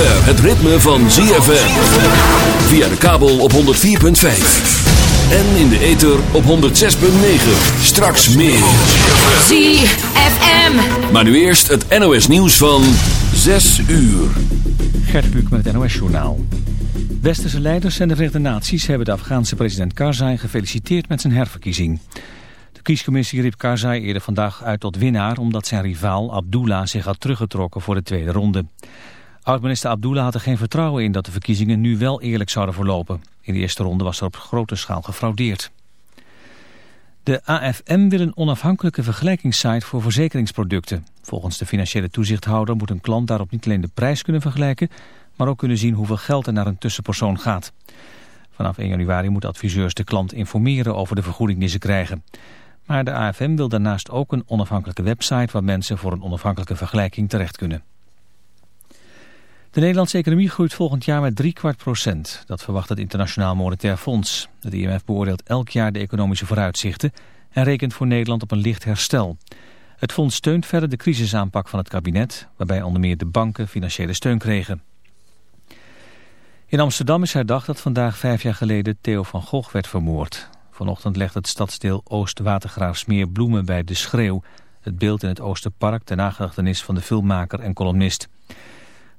zover het ritme van ZFM. Via de kabel op 104.5. En in de ether op 106.9. Straks meer. ZFM. Maar nu eerst het NOS nieuws van 6 uur. Gert Buuk met het NOS Journaal. Westerse leiders en de Verenigde Naties hebben de Afghaanse president Karzai gefeliciteerd met zijn herverkiezing. De kiescommissie riep Karzai eerder vandaag uit tot winnaar omdat zijn rivaal Abdullah zich had teruggetrokken voor de tweede ronde. Oud-minister Abdullah had er geen vertrouwen in dat de verkiezingen nu wel eerlijk zouden verlopen. In de eerste ronde was er op grote schaal gefraudeerd. De AFM wil een onafhankelijke vergelijkingssite voor verzekeringsproducten. Volgens de financiële toezichthouder moet een klant daarop niet alleen de prijs kunnen vergelijken, maar ook kunnen zien hoeveel geld er naar een tussenpersoon gaat. Vanaf 1 januari moeten adviseurs de klant informeren over de vergoeding die ze krijgen. Maar de AFM wil daarnaast ook een onafhankelijke website waar mensen voor een onafhankelijke vergelijking terecht kunnen. De Nederlandse economie groeit volgend jaar met drie kwart procent. Dat verwacht het Internationaal Monetair Fonds. Het IMF beoordeelt elk jaar de economische vooruitzichten en rekent voor Nederland op een licht herstel. Het fonds steunt verder de crisisaanpak van het kabinet, waarbij onder meer de banken financiële steun kregen. In Amsterdam is herdacht dat vandaag vijf jaar geleden Theo van Gogh werd vermoord. Vanochtend legt het stadsdeel Oost-Watergraafsmeer bloemen bij De Schreeuw, het beeld in het Oosterpark ter nagedachtenis van de filmmaker en columnist.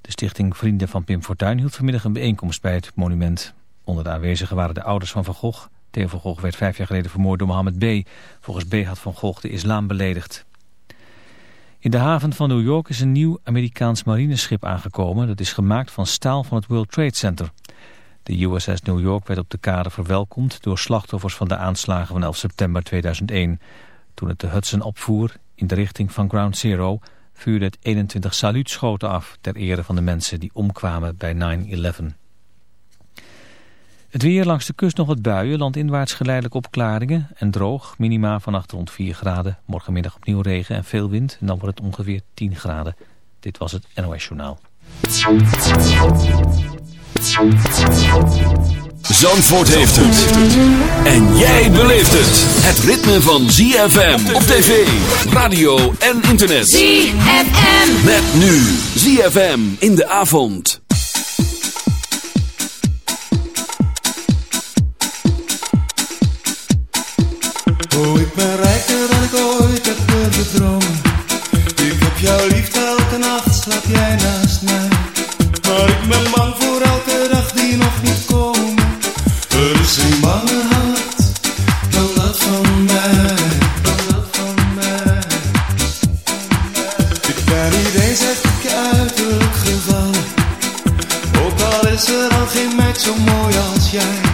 De stichting Vrienden van Pim Fortuyn hield vanmiddag een bijeenkomst bij het monument. Onder de aanwezigen waren de ouders van Van Gogh. Theo van Gogh werd vijf jaar geleden vermoord door Mohammed B. Volgens B had Van Gogh de islam beledigd. In de haven van New York is een nieuw Amerikaans marineschip aangekomen. Dat is gemaakt van staal van het World Trade Center. De USS New York werd op de kade verwelkomd door slachtoffers van de aanslagen van 11 september 2001. Toen het de Hudson opvoer in de richting van Ground Zero vuurde het 21 saluutschoten af ter ere van de mensen die omkwamen bij 9-11. Het weer langs de kust nog wat buien, landinwaarts geleidelijk opklaringen en droog. Minima vannacht rond 4 graden. Morgenmiddag opnieuw regen en veel wind en dan wordt het ongeveer 10 graden. Dit was het NOS Journaal. Zandvoort heeft het. En jij beleeft het. Het ritme van ZFM op tv, radio en internet. ZFM. Met nu ZFM in de avond. Oh, ik ben rijker dan ik ooit heb dromen. Ik heb jou lief, elke nacht slaap jij naast mij. Maar ik ben bang voor elke dag die nog niet komt. Geen meid zo mooi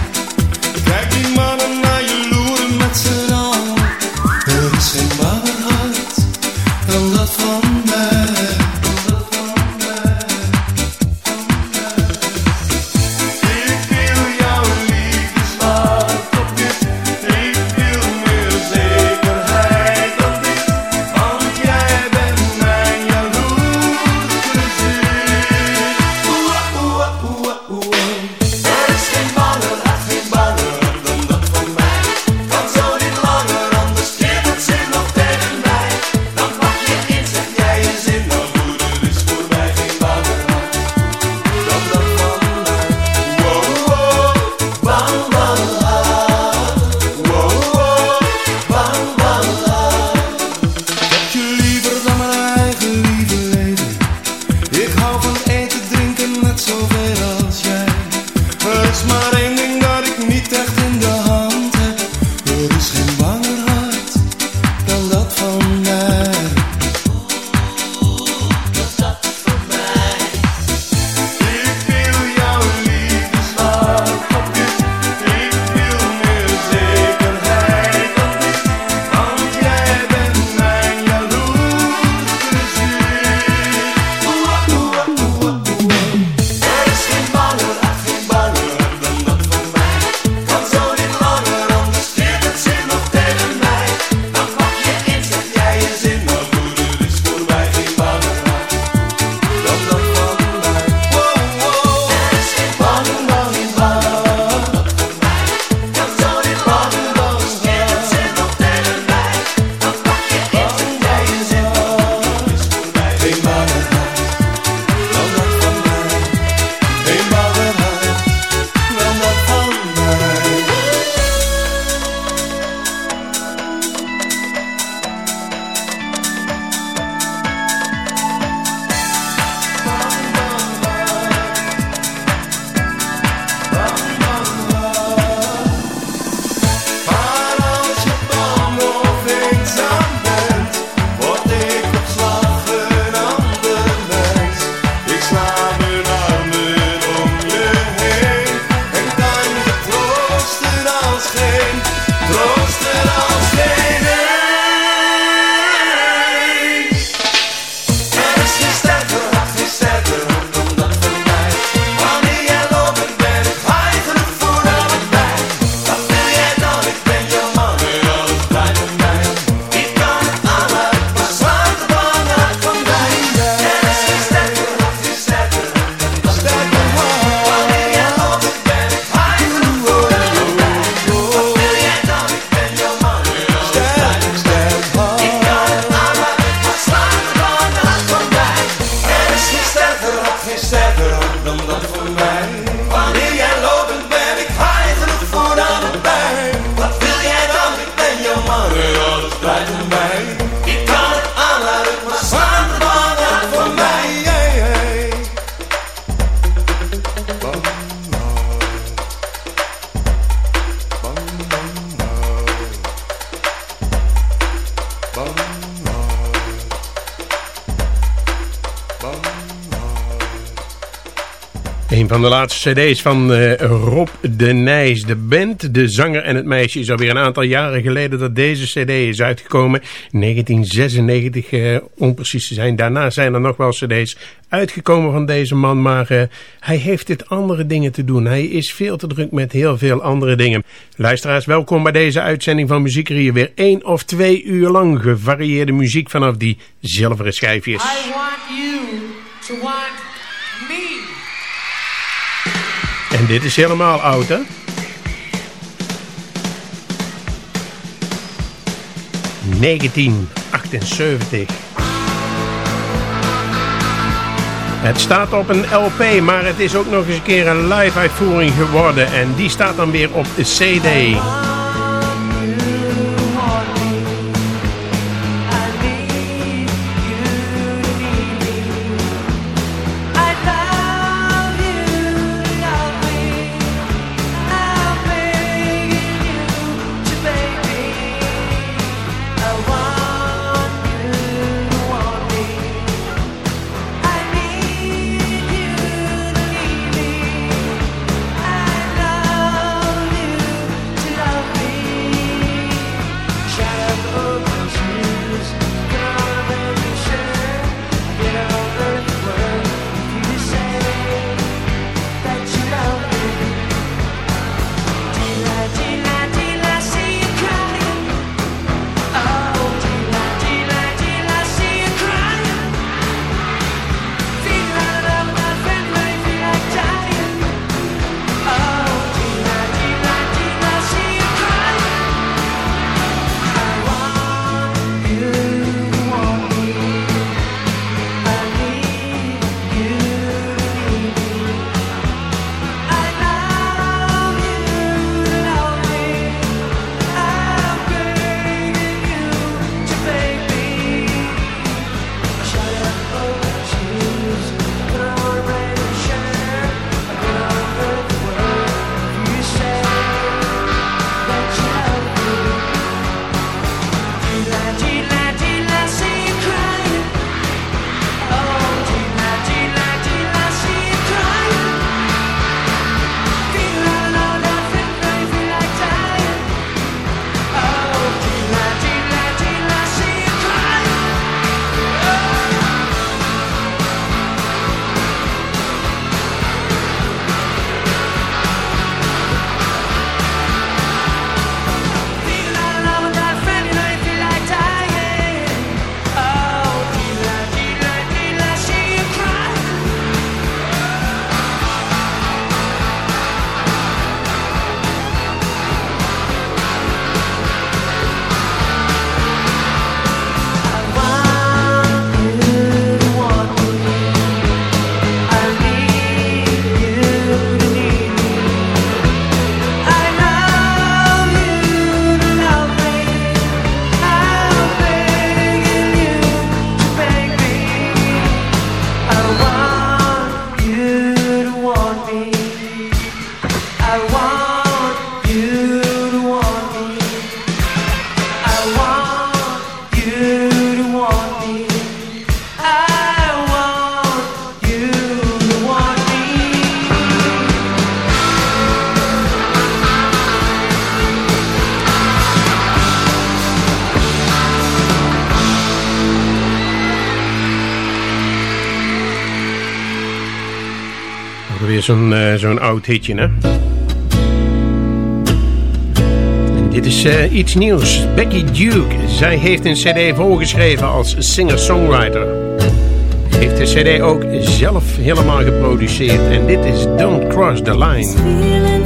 van de laatste cd's van uh, Rob de Nijs. De band, de zanger en het meisje is alweer een aantal jaren geleden dat deze cd is uitgekomen. 1996 uh, om precies te zijn. Daarna zijn er nog wel cd's uitgekomen van deze man. Maar uh, hij heeft dit andere dingen te doen. Hij is veel te druk met heel veel andere dingen. Luisteraars, welkom bij deze uitzending van Muziekerie. Weer één of twee uur lang gevarieerde muziek vanaf die zilveren schijfjes. I want you to want me. En dit is helemaal oud, hè? ...1978. Het staat op een LP, maar het is ook nog eens een keer een live uitvoering geworden. En die staat dan weer op de CD. Zo'n uh, zo'n oud hitje, hè? En dit is uh, iets nieuws. Becky Duke. Zij heeft een cd voorgeschreven als singer-songwriter. Heeft de cd ook zelf helemaal geproduceerd. En dit is Don't Cross the Line.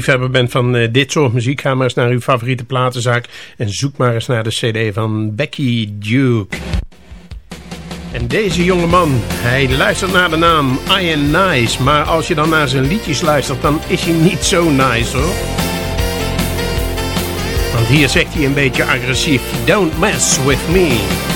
liefhebber bent van eh, dit soort muziek, ga maar eens naar uw favoriete platenzaak en zoek maar eens naar de cd van Becky Duke. En deze jonge man, hij luistert naar de naam I am Nice, maar als je dan naar zijn liedjes luistert, dan is hij niet zo nice hoor. Want hier zegt hij een beetje agressief, don't mess with me.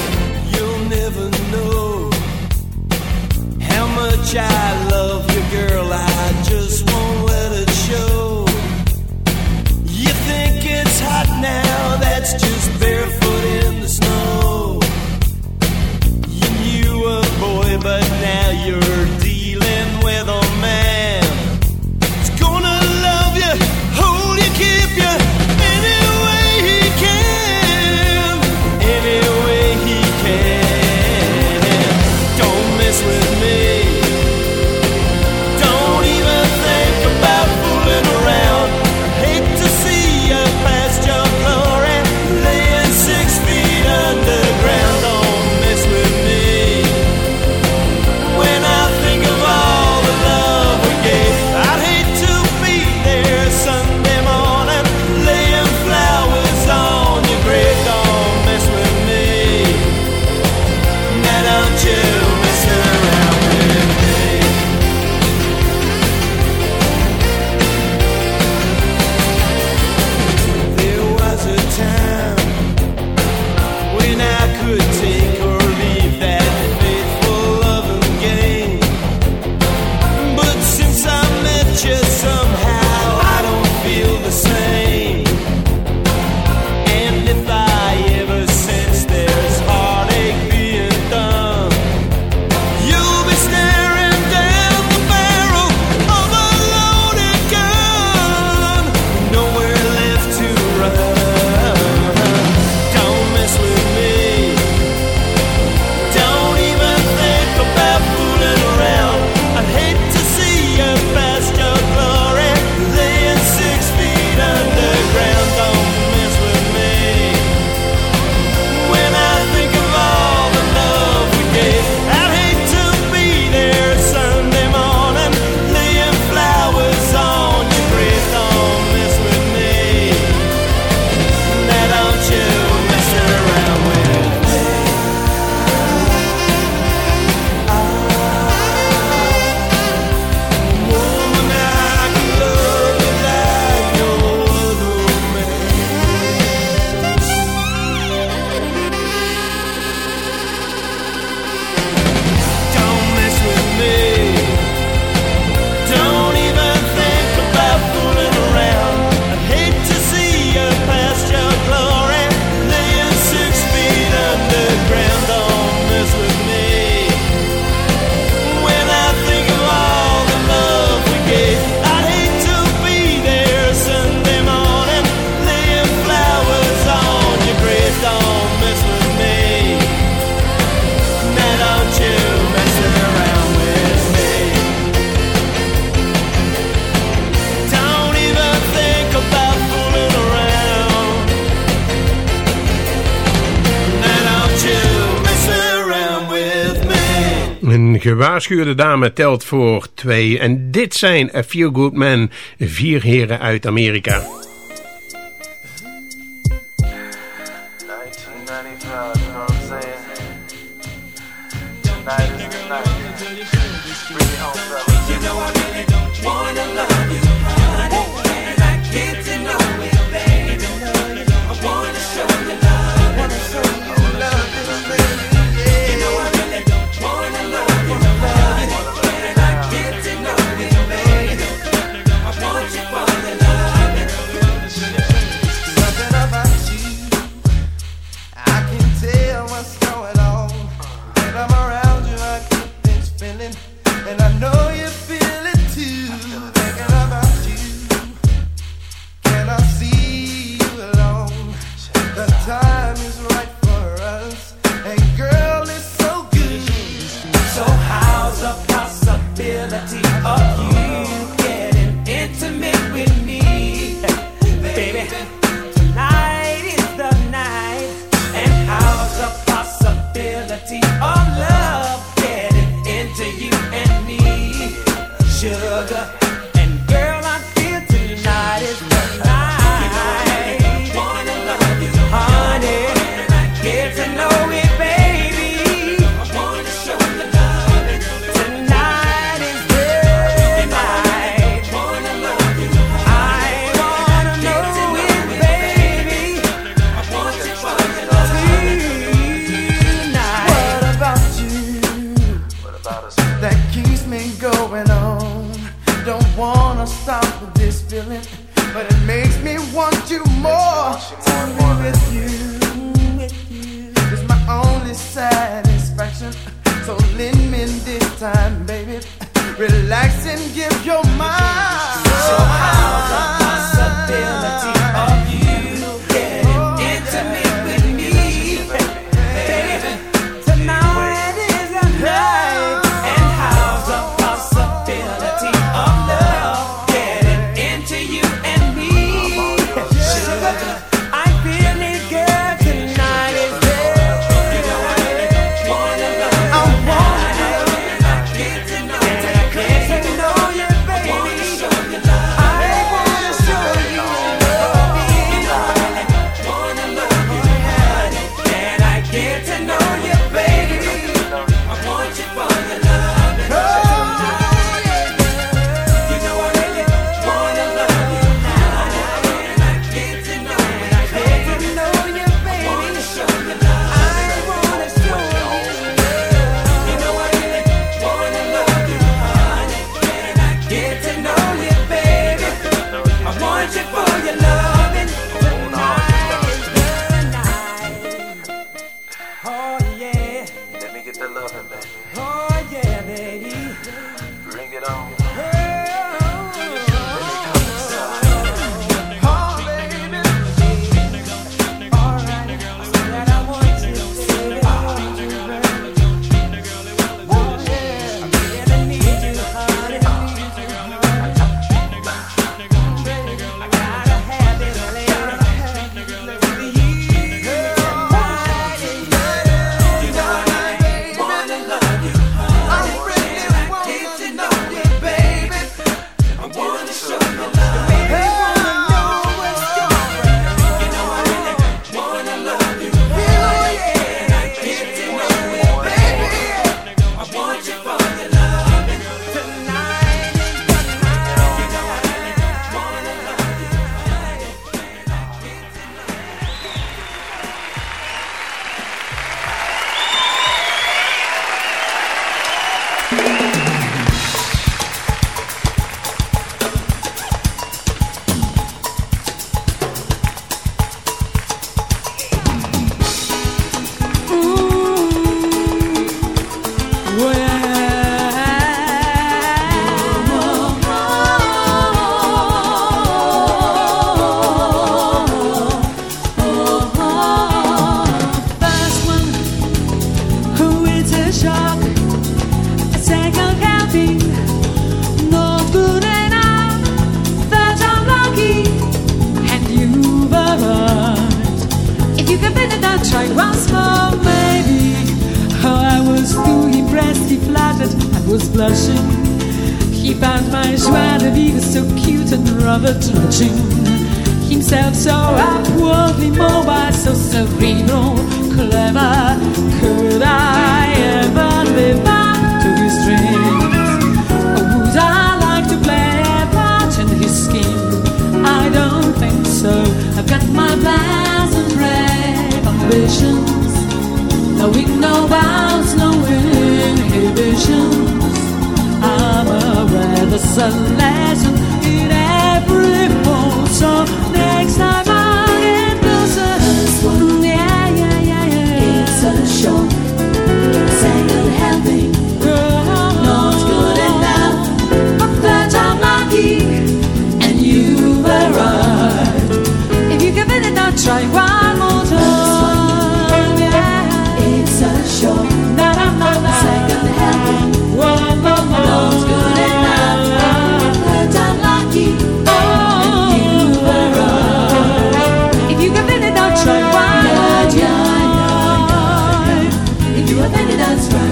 geschuurde dame telt voor twee. En dit zijn A Few Good Men, vier heren uit Amerika.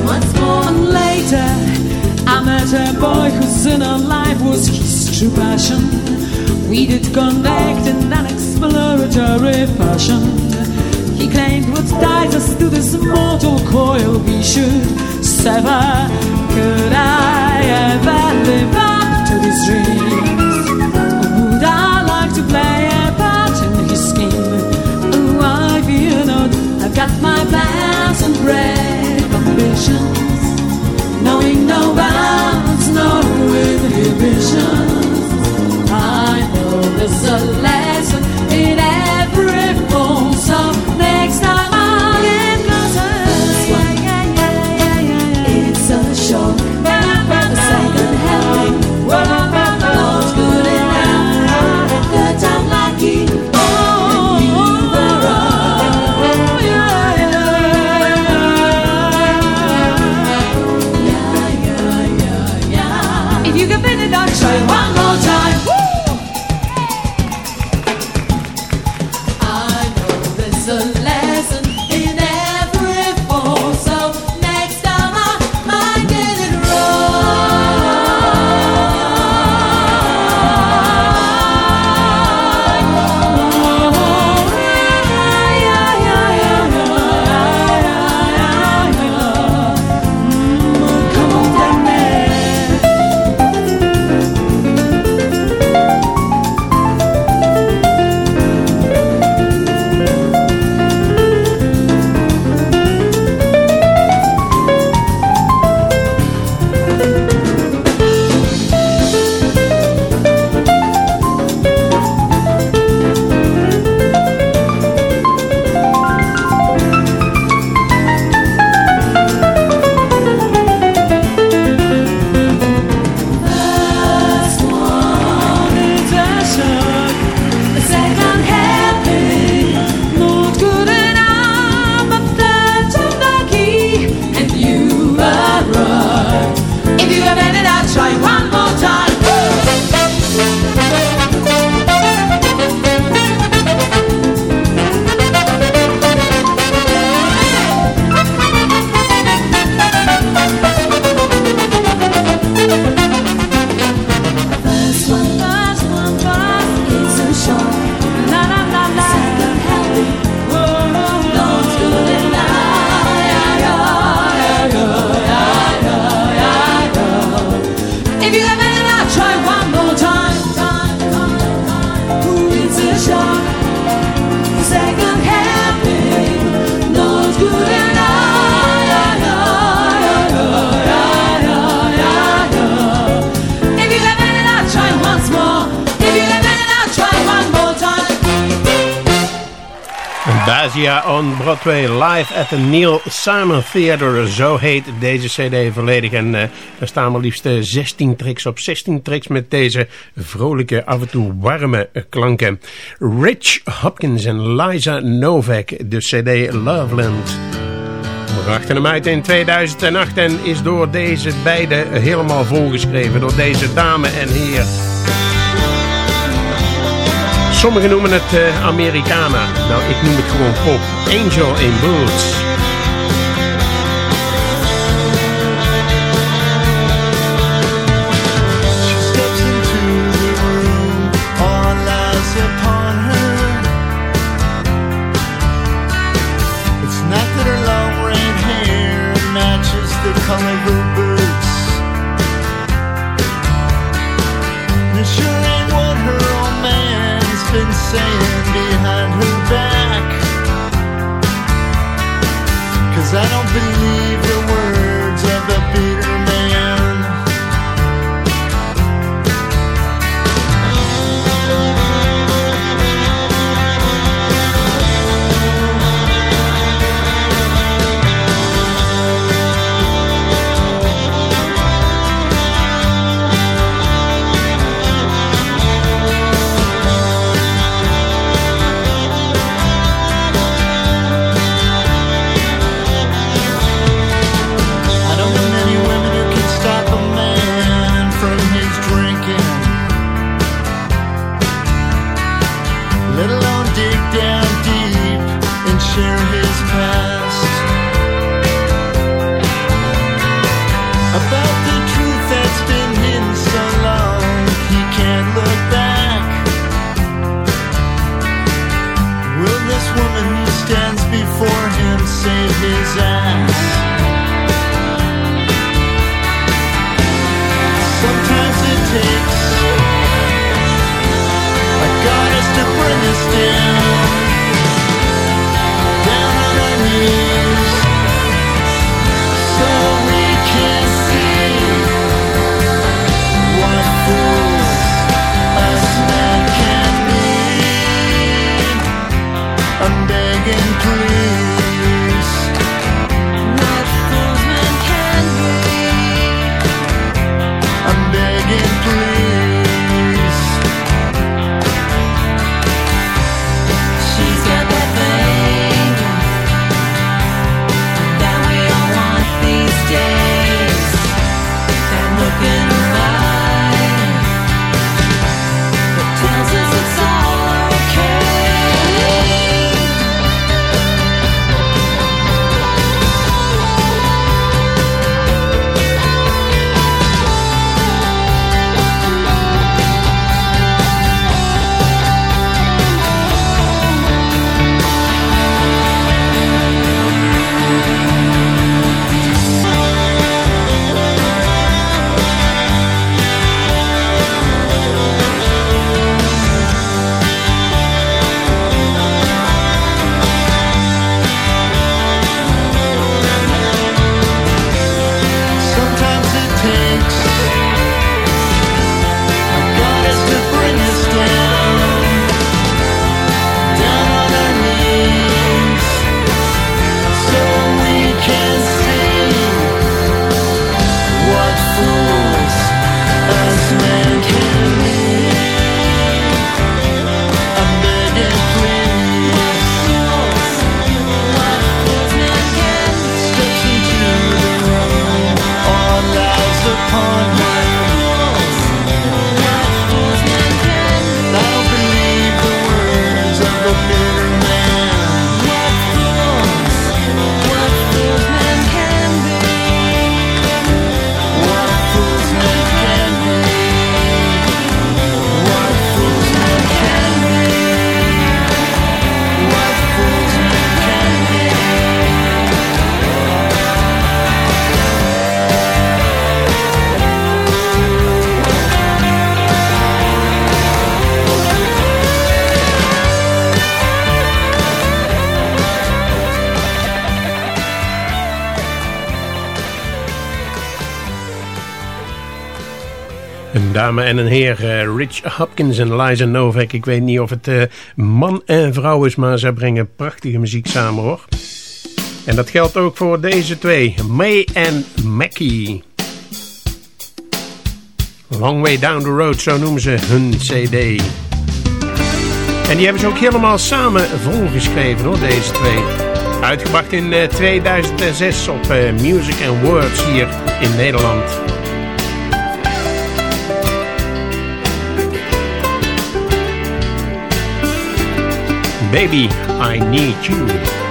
once more. And later, I met a boy whose inner life was his true passion. We did connect in an exploratory fashion. He claimed what ties us to this mortal coil we should sever. Could I ever live up to his dreams? Or would I like to play a part in his scheme? Oh, I've, I've got my plans and prayers inhibitions, knowing no bounds, no inhibitions. I know. At the Neil Simon Theater. Zo heet deze cd volledig. En eh, er staan maar liefst eh, 16 tricks op. 16 tricks met deze vrolijke, af en toe warme eh, klanken. Rich Hopkins en Liza Novak. De cd Loveland. We brachten hem uit in 2008 en is door deze beide helemaal volgeschreven. Door deze dame en heer. Sommigen noemen het uh, Americana. Nou, ik noem het gewoon pop. Angel in Boots. en een heer, eh, Rich Hopkins en Liza Novak. Ik weet niet of het eh, man en vrouw is, maar ze brengen prachtige muziek samen hoor. En dat geldt ook voor deze twee, May en Mackie. Long Way Down the Road, zo noemen ze hun cd. En die hebben ze ook helemaal samen volgeschreven hoor, deze twee. Uitgebracht in eh, 2006 op Music and Words hier in Nederland. Baby, I Need You.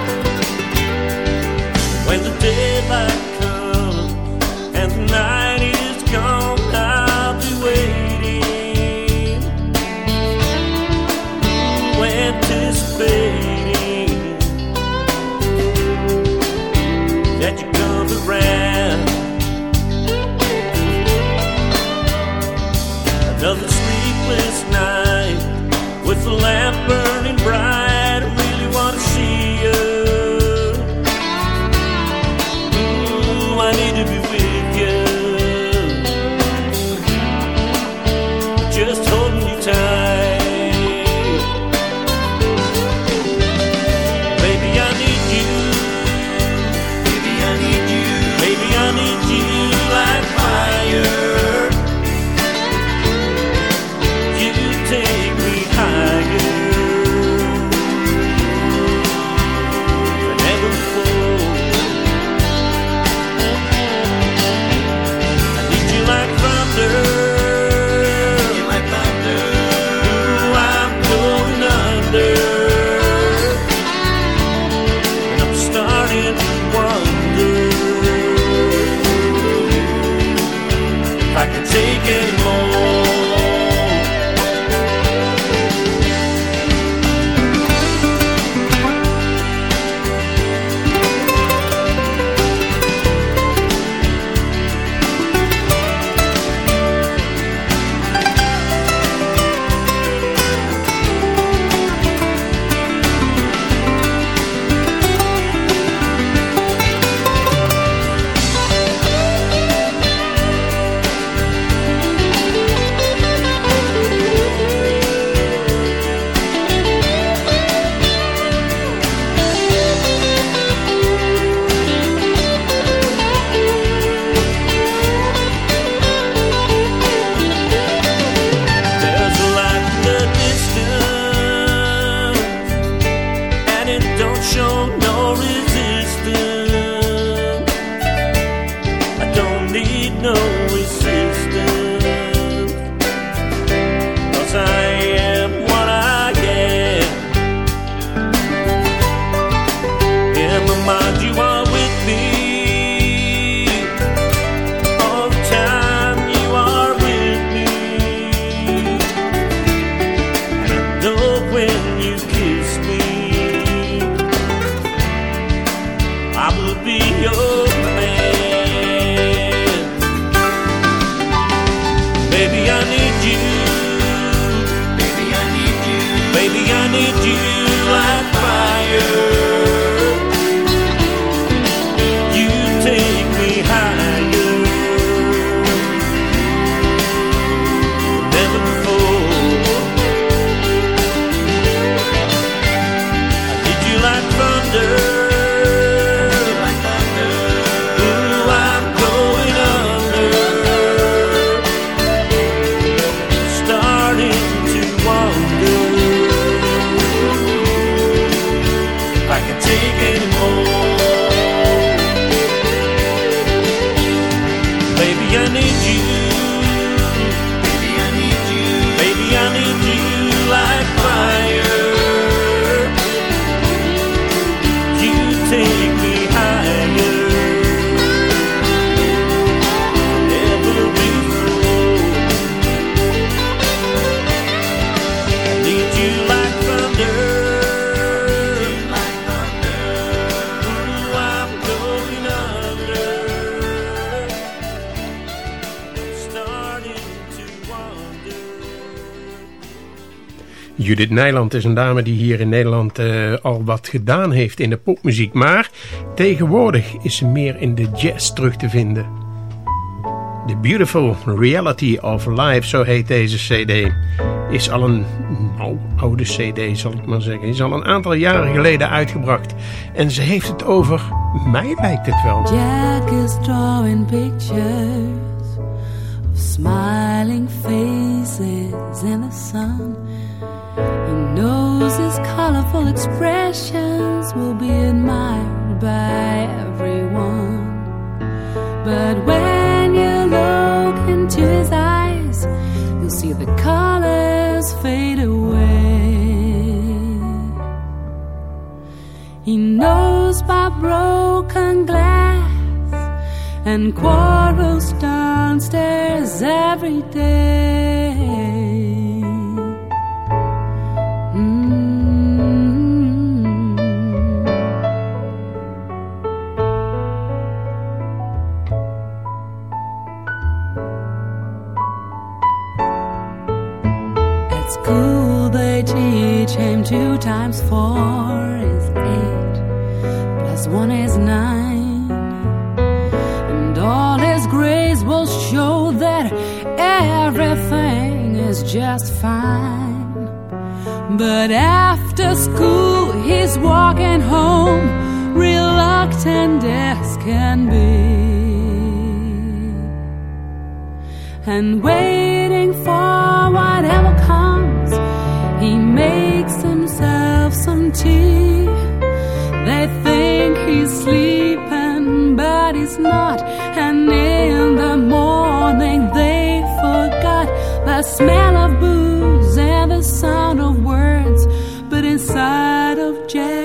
Judith Nijland is een dame die hier in Nederland eh, al wat gedaan heeft in de popmuziek. Maar tegenwoordig is ze meer in de jazz terug te vinden. The Beautiful Reality of Life, zo heet deze cd. Is al een nou, oude cd, zal ik maar zeggen. Is al een aantal jaren geleden uitgebracht. En ze heeft het over mij, lijkt het wel. Jack is drawing pictures of smiling faces in the sun. His colorful expressions will be admired by everyone. But when you look into his eyes, you'll see the colors fade away. He knows by broken glass and quarrels downstairs every day. Him two times four is eight, plus one is nine. And all his grades will show that everything is just fine. But after school, he's walking home, reluctant as can be. And waiting for whatever comes, he makes tea. They think he's sleeping, but he's not. And in the morning, they forgot the smell of booze and the sound of words. But inside of Jack,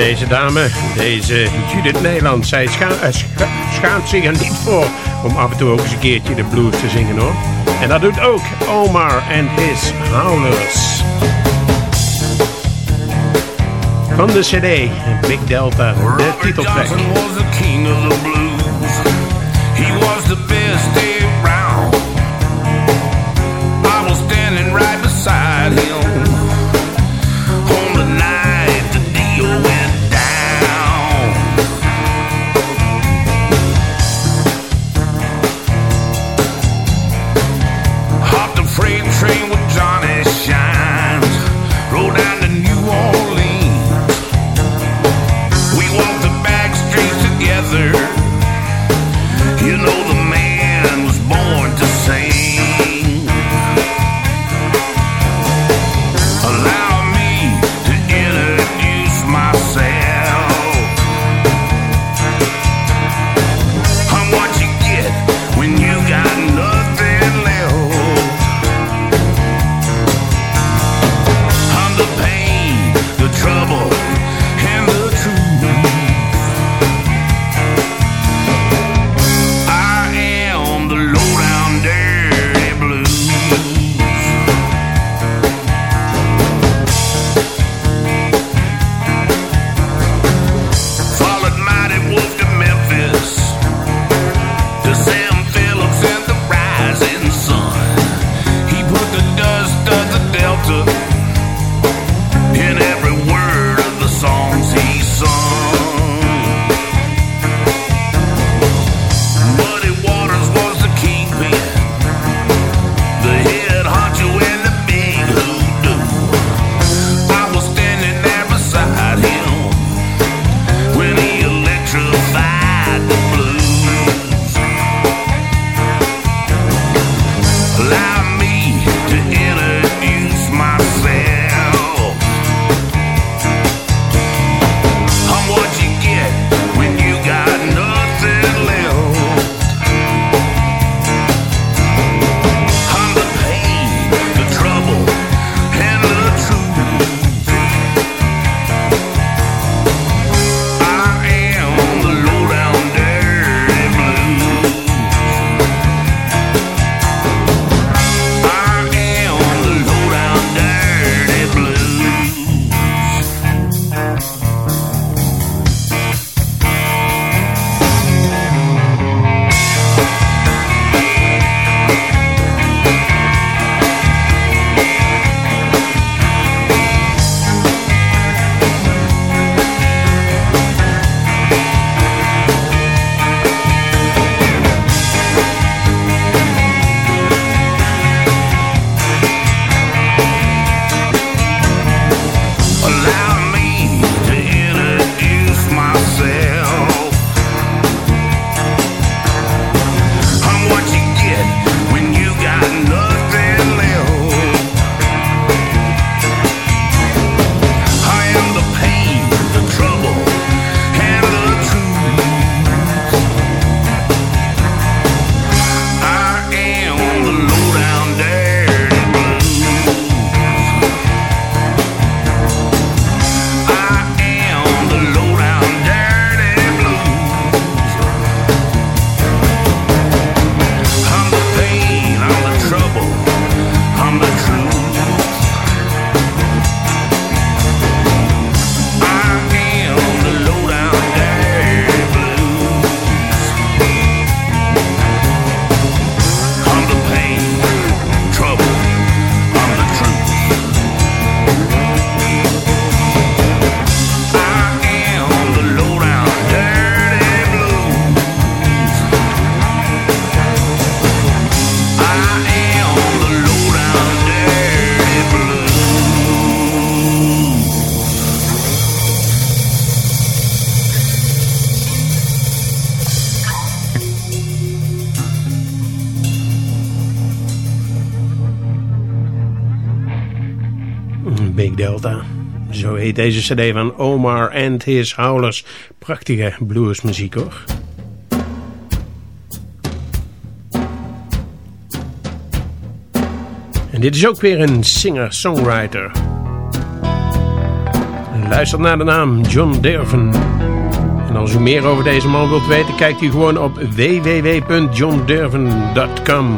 deze dame, deze Judith Nederland, zij eh, scha- schaamt zich er niet voor om af en toe ook eens een keertje de blues te zingen hoor. En dat doet ook Omar en his Howlers. Van de CD, Big Delta, de titeltrack. deze cd van Omar and His Howlers. Prachtige bluesmuziek hoor. En dit is ook weer een singer-songwriter. Luister naar de naam John Derven. En als u meer over deze man wilt weten, kijkt u gewoon op www.johndurven.com.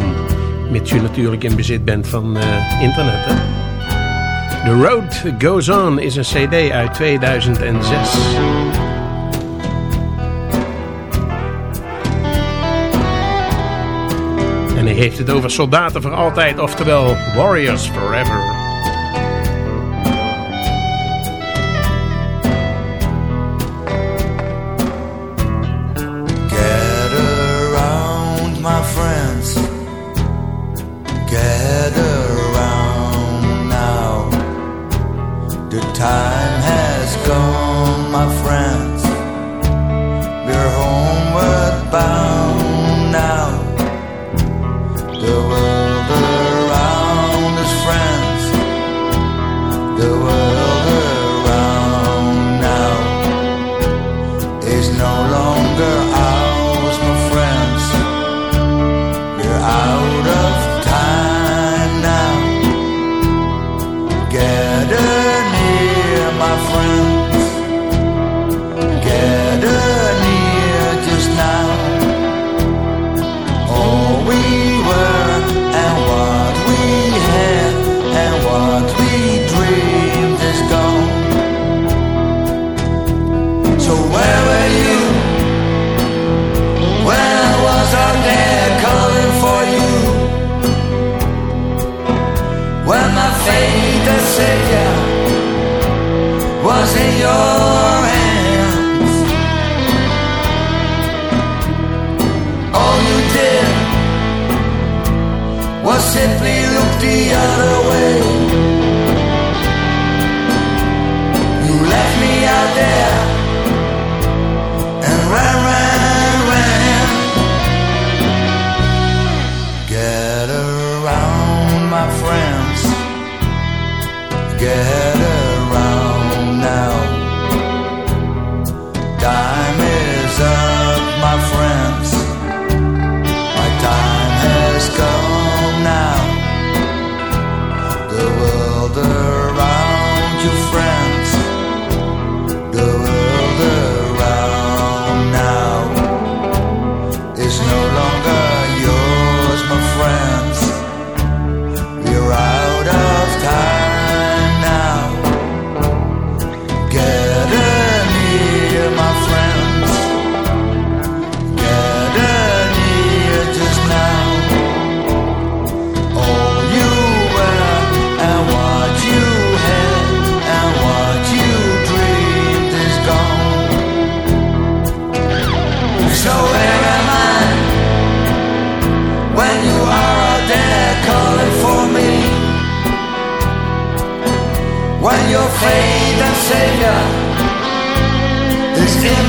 Mits u natuurlijk in bezit bent van uh, internet. Hè? The Road Goes On is een cd uit 2006. En hij heeft het over soldaten voor altijd, oftewel warriors forever. your friend.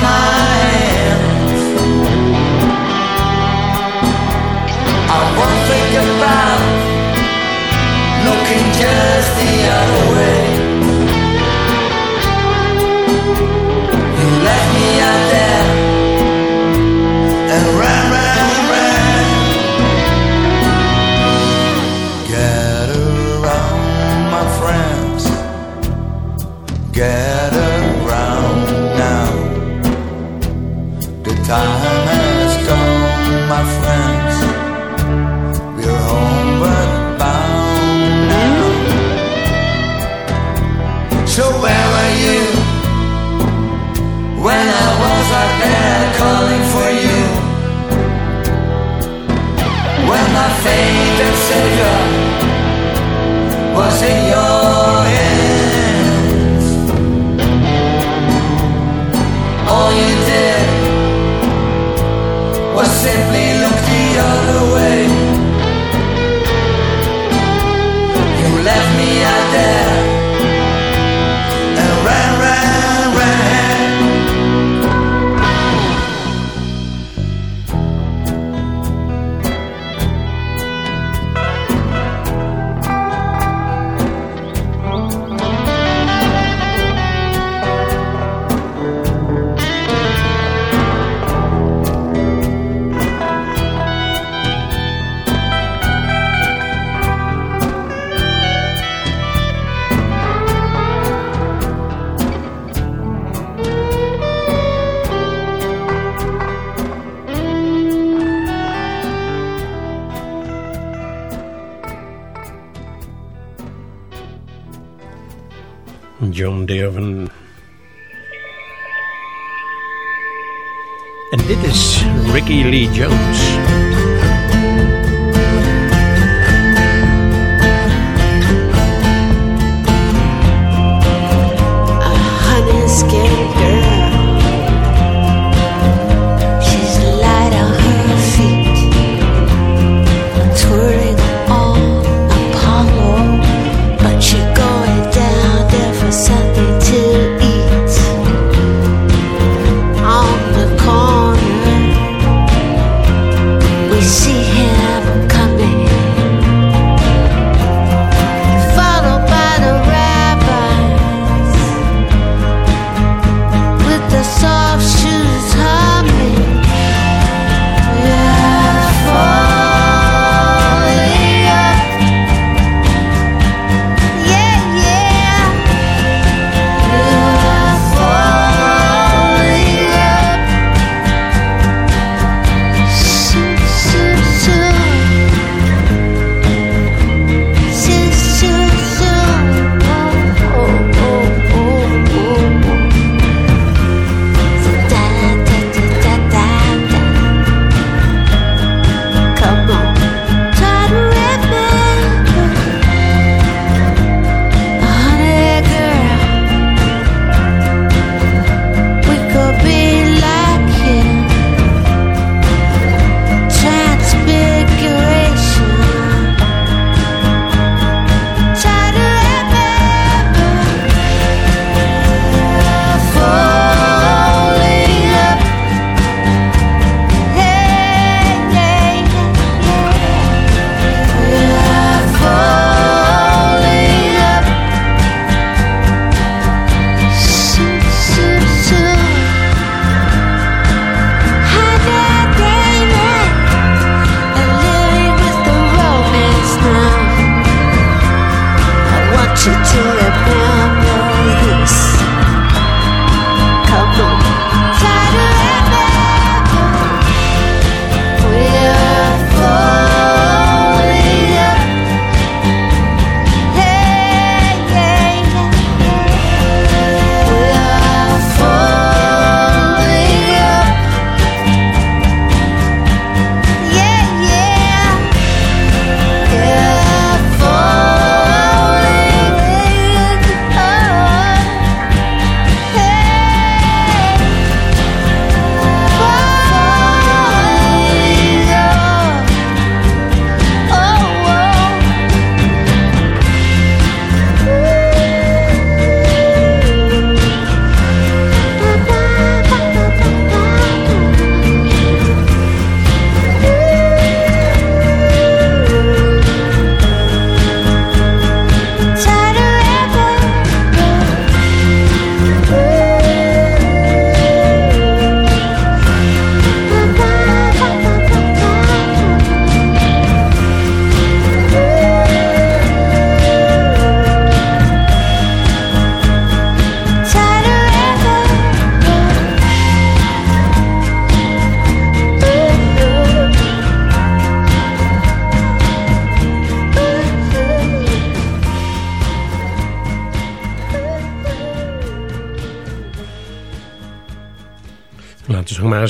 my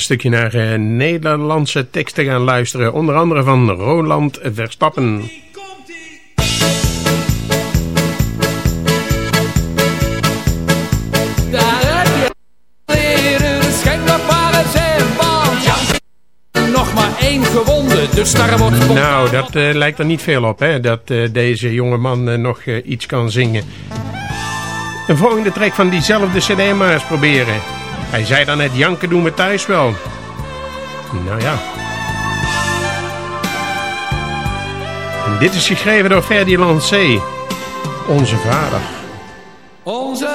stukje naar eh, Nederlandse teksten gaan luisteren. Onder andere van Roland Verstappen. Nou, dat lijkt er niet veel op, hè? Dat eh, deze jonge man eh, nog iets kan zingen. Een volgende track van diezelfde cd maar eens proberen. Hij zei dan net, janken doen we thuis wel. Nou ja. En dit is geschreven door Ferdinand C. Onze vader. Onze